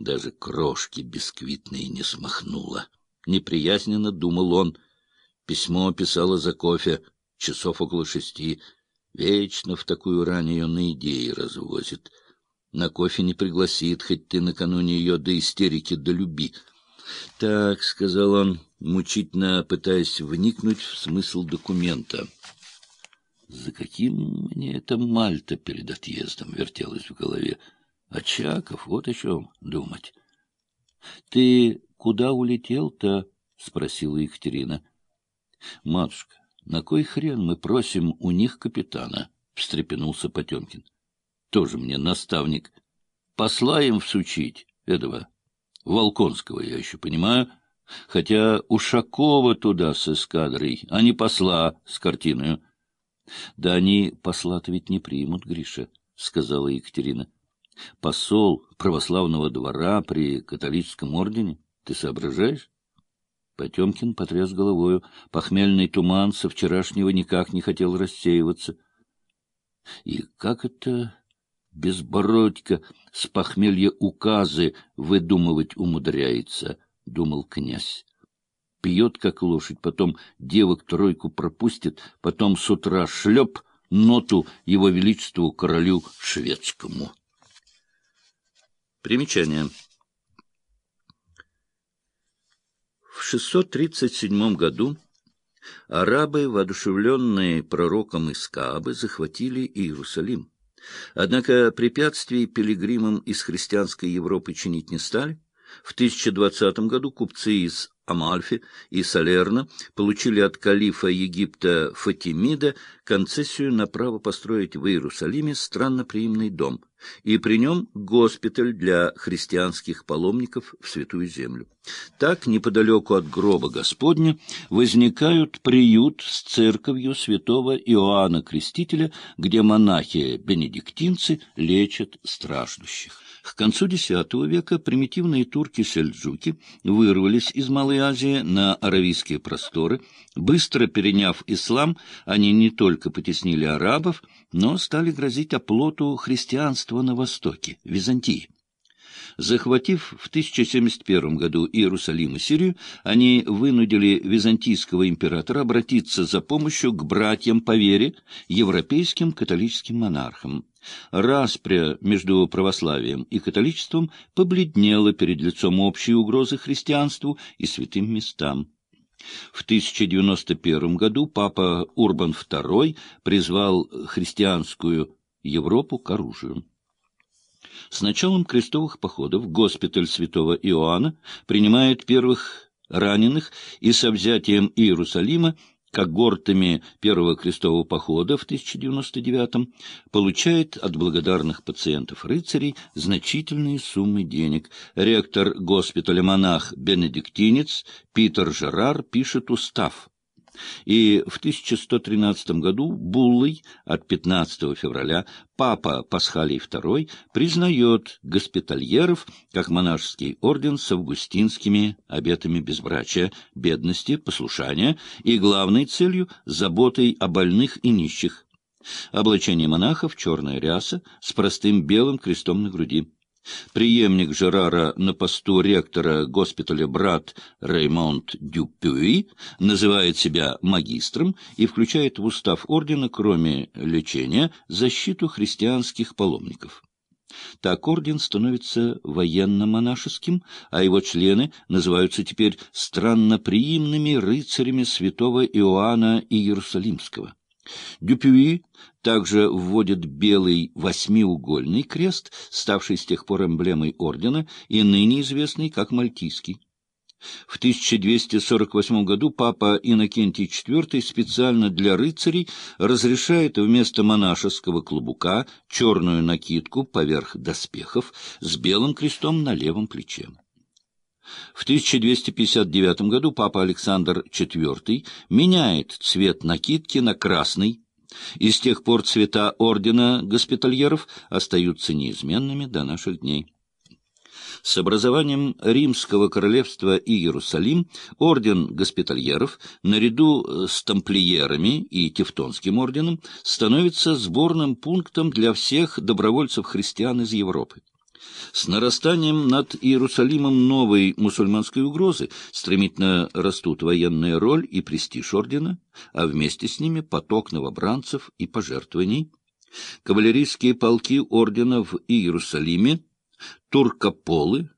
Даже крошки бисквитные не смахнула. Неприязненно думал он. Письмо писала за кофе, часов около шести. Вечно в такую рань ее на идеи развозит. На кофе не пригласит, хоть ты накануне ее до истерики долюби. — Так, — сказал он, мучительно пытаясь вникнуть в смысл документа. За каким мне это Мальта перед отъездом вертелась в голове? Очаков, вот о чем думать. — Ты куда улетел-то? — спросила Екатерина. — Матушка, на кой хрен мы просим у них капитана? — встрепенулся Потемкин. — Тоже мне наставник. Посла им всучить этого. Волконского я еще понимаю. Хотя Ушакова туда с эскадрой, а не посла с картиной. — Да они посла-то ведь не примут, Гриша, — сказала Екатерина. — Посол православного двора при католическом ордене, ты соображаешь? Потемкин потряс головою. Похмельный туман со вчерашнего никак не хотел рассеиваться. И как это безбородько с похмелья указы выдумывать умудряется, — думал князь пьет, как лошадь, потом девок тройку пропустит, потом с утра шлеп ноту его величеству королю шведскому. Примечание. В 637 году арабы, воодушевленные пророком из Каабы, захватили Иерусалим. Однако препятствий пилигримам из христианской Европы чинить не стали. В 1020 году купцы из Амальфи и Салерна получили от калифа Египта Фатимида концессию на право построить в Иерусалиме странноприимный дом и при нем госпиталь для христианских паломников в Святую Землю. Так, неподалеку от гроба Господня, возникают приют с церковью святого Иоанна Крестителя, где монахи-бенедиктинцы лечат страждущих. К концу X века примитивные турки-сельджуки вырвались из Малой Азии на аравийские просторы. Быстро переняв ислам, они не только потеснили арабов, но стали грозить оплоту христианства на Востоке, Византии. Захватив в 1071 году Иерусалим и Сирию, они вынудили византийского императора обратиться за помощью к братьям по вере, европейским католическим монархам. Распря между православием и католичеством побледнела перед лицом общей угрозы христианству и святым местам. В 1091 году папа Урбан II призвал христианскую Европу к оружию. С началом крестовых походов госпиталь святого Иоанна принимает первых раненых и со взятием Иерусалима когортами первого крестового похода в 1099 получает от благодарных пациентов-рыцарей значительные суммы денег. Ректор госпиталя монах-бенедиктинец Питер Жерар пишет устав и в 1113 году буллой от 15 февраля папа Пасхалий II признает госпитальеров как монашеский орден с августинскими обетами безбрачия, бедности, послушания и главной целью – заботой о больных и нищих. Облачение монахов – черная ряса с простым белым крестом на груди. Приемник Жерара на посту ректора госпиталя брат Реймонд Дюпюи называет себя магистром и включает в устав ордена, кроме лечения, защиту христианских паломников. Так орден становится военно-монашеским, а его члены называются теперь странноприимными рыцарями святого Иоанна Иерусалимского. Дюпюи также вводит белый восьмиугольный крест, ставший с тех пор эмблемой ордена и ныне известный как Мальтийский. В 1248 году папа Иннокентий IV специально для рыцарей разрешает вместо монашеского клубука черную накидку поверх доспехов с белым крестом на левом плече. В 1259 году папа Александр IV меняет цвет накидки на красный, и с тех пор цвета ордена госпитальеров остаются неизменными до наших дней. С образованием Римского королевства и Иерусалим орден госпитальеров, наряду с тамплиерами и Тевтонским орденом, становится сборным пунктом для всех добровольцев-христиан из Европы. С нарастанием над Иерусалимом новой мусульманской угрозы стремительно растут военная роль и престиж ордена, а вместе с ними поток новобранцев и пожертвований. Кавалерийские полки ордена в Иерусалиме, туркополы,